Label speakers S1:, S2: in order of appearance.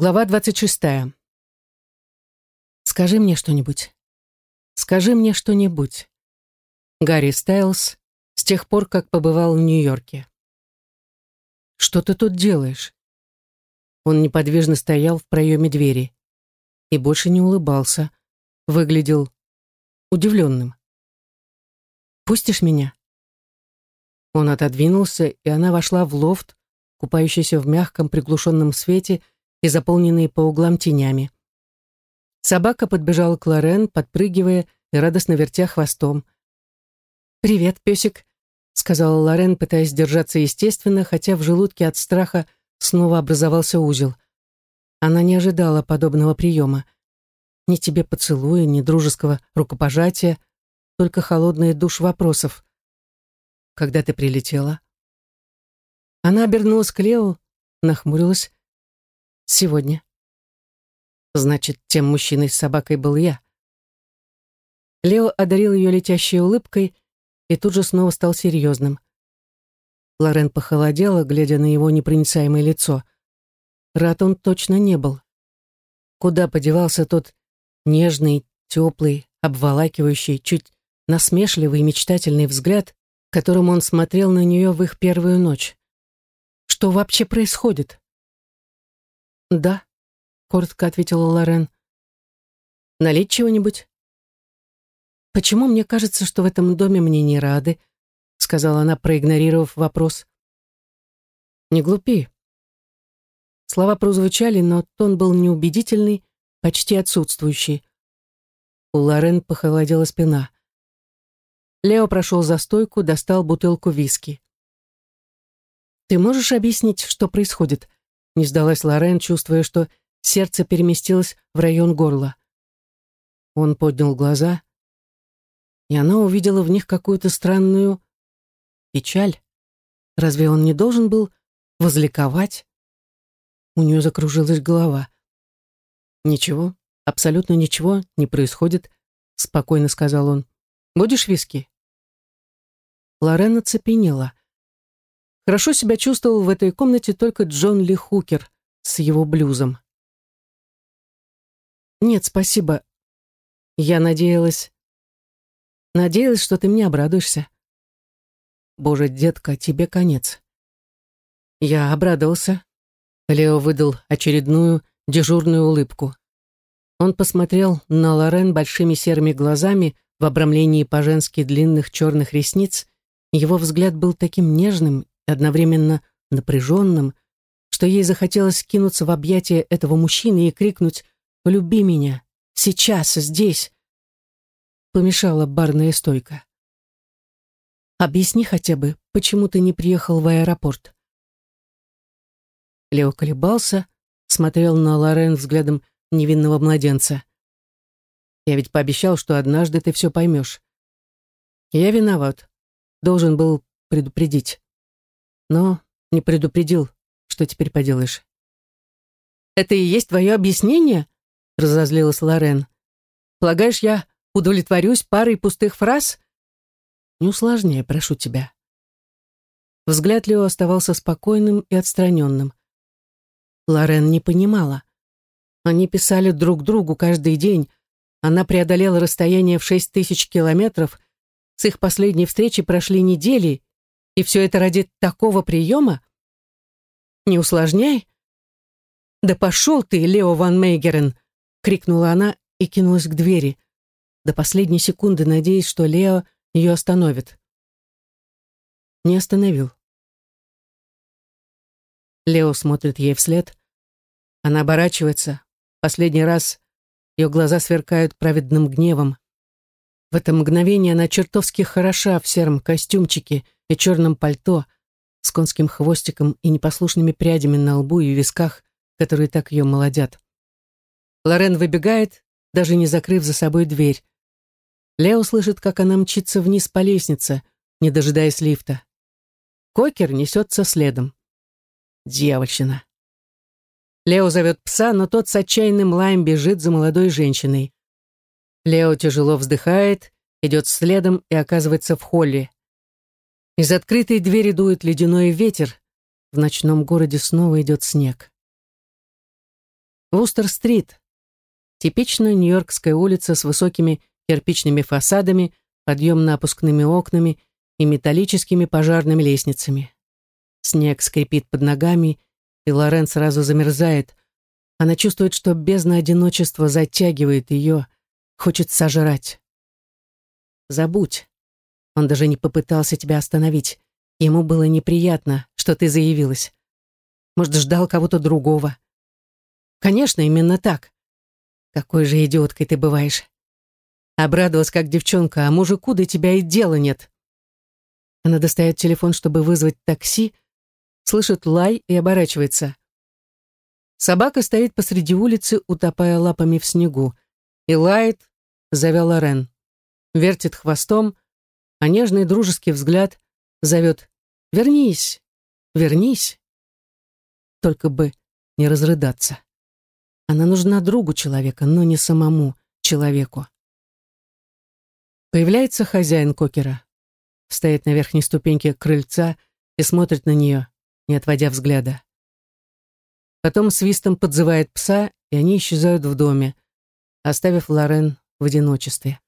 S1: Глава 26. Скажи мне что-нибудь. Скажи мне что-нибудь. Гарри Стайлз с тех пор, как побывал в Нью-Йорке. Что ты тут делаешь? Он неподвижно стоял в проеме двери и больше не улыбался, выглядел удивленным. «Пустишь меня?» Он отодвинулся, и она вошла в лофт, купающийся в мягком приглушенном свете, и заполненные по углам тенями. Собака подбежала к Лорен, подпрыгивая и радостно вертя хвостом. «Привет, песик», — сказала Лорен, пытаясь держаться естественно, хотя в желудке от страха снова образовался узел. Она не ожидала подобного приема. Ни тебе поцелуя, ни дружеского рукопожатия, только холодный душ вопросов. «Когда ты прилетела?» Она обернулась к Лео, нахмурилась, Сегодня. Значит, тем мужчиной с собакой был я. Лео одарил ее летящей улыбкой и тут же снова стал серьезным. Лорен похолодела, глядя на его непроницаемое лицо. Рад он точно не был. Куда подевался тот нежный, теплый, обволакивающий, чуть насмешливый и мечтательный взгляд, которым он смотрел на нее в их первую ночь? Что вообще происходит? «Да», — коротко ответила Лорен. «Налить чего-нибудь?» «Почему мне кажется, что в этом доме мне не рады?» — сказала она, проигнорировав вопрос. «Не глупи». Слова прозвучали, но тон был неубедительный, почти отсутствующий. У Лорен похолодела спина. Лео прошел за стойку, достал бутылку виски. «Ты можешь объяснить, что происходит?» Не сдалась Лорен, чувствуя, что сердце переместилось в район горла. Он поднял глаза, и она увидела в них какую-то странную печаль. Разве он не должен был возликовать? У нее закружилась голова. «Ничего, абсолютно ничего не происходит», — спокойно сказал он. «Будешь виски?» Лорен оцепенела. Хорошо себя чувствовал в этой комнате только Джон Ли Хукер с его блюзом. «Нет, спасибо. Я надеялась... Надеялась, что ты мне обрадуешься. Боже, детка, тебе конец». Я обрадовался. Лео выдал очередную дежурную улыбку. Он посмотрел на Лорен большими серыми глазами в обрамлении по-женски длинных черных ресниц. Его взгляд был таким нежным одновременно напряженным, что ей захотелось кинуться в объятия этого мужчины и крикнуть «Полюби меня! Сейчас, здесь!» Помешала барная стойка. «Объясни хотя бы, почему ты не приехал в аэропорт?» Лео колебался, смотрел на Лорен взглядом невинного младенца. «Я ведь пообещал, что однажды ты все поймешь. Я виноват. Должен был предупредить но не предупредил, что теперь поделаешь. «Это и есть твое объяснение?» — разозлилась Лорен. «Полагаешь, я удовлетворюсь парой пустых фраз?» «Не усложняй, прошу тебя». Взгляд Лео оставался спокойным и отстраненным. Лорен не понимала. Они писали друг другу каждый день. Она преодолела расстояние в шесть тысяч километров. С их последней встречи прошли недели, и все это ради такого приема? Не усложняй. Да пошел ты, Лео ван Мейгерен, крикнула она и кинулась к двери, до последней секунды надеясь, что Лео ее остановит. Не остановил. Лео смотрит ей вслед. Она оборачивается. Последний раз ее глаза сверкают праведным гневом. В это мгновение она чертовски хороша в сером костюмчике — и черном пальто с конским хвостиком и непослушными прядями на лбу и висках, которые так ее молодят. Лорен выбегает, даже не закрыв за собой дверь. Лео слышит, как она мчится вниз по лестнице, не дожидаясь лифта. Кокер несется следом. Дьявольщина. Лео зовет пса, но тот с отчаянным лаем бежит за молодой женщиной. Лео тяжело вздыхает, идет следом и оказывается в холле. Из открытой двери дует ледяной ветер. В ночном городе снова идет снег. Вустер-стрит. Типичная нью-йоркская улица с высокими кирпичными фасадами, подъемно-опускными окнами и металлическими пожарными лестницами. Снег скрипит под ногами, и Лорен сразу замерзает. Она чувствует, что бездна одиночества затягивает ее, хочет сожрать. Забудь. Он даже не попытался тебя остановить. Ему было неприятно, что ты заявилась. Может, ждал кого-то другого. Конечно, именно так. Какой же идиоткой ты бываешь. Обрадовалась, как девчонка, а мужику до тебя и дела нет. Она достает телефон, чтобы вызвать такси, слышит лай и оборачивается. Собака стоит посреди улицы, утопая лапами в снегу, и лает, зовя Лорен. Вертит хвостом, а нежный дружеский взгляд зовет «Вернись! Вернись!» Только бы не разрыдаться. Она нужна другу человека, но не самому человеку. Появляется хозяин кокера. Стоит на верхней ступеньке крыльца и смотрит на нее, не отводя взгляда. Потом свистом подзывает пса, и они исчезают в доме, оставив Лорен в одиночестве.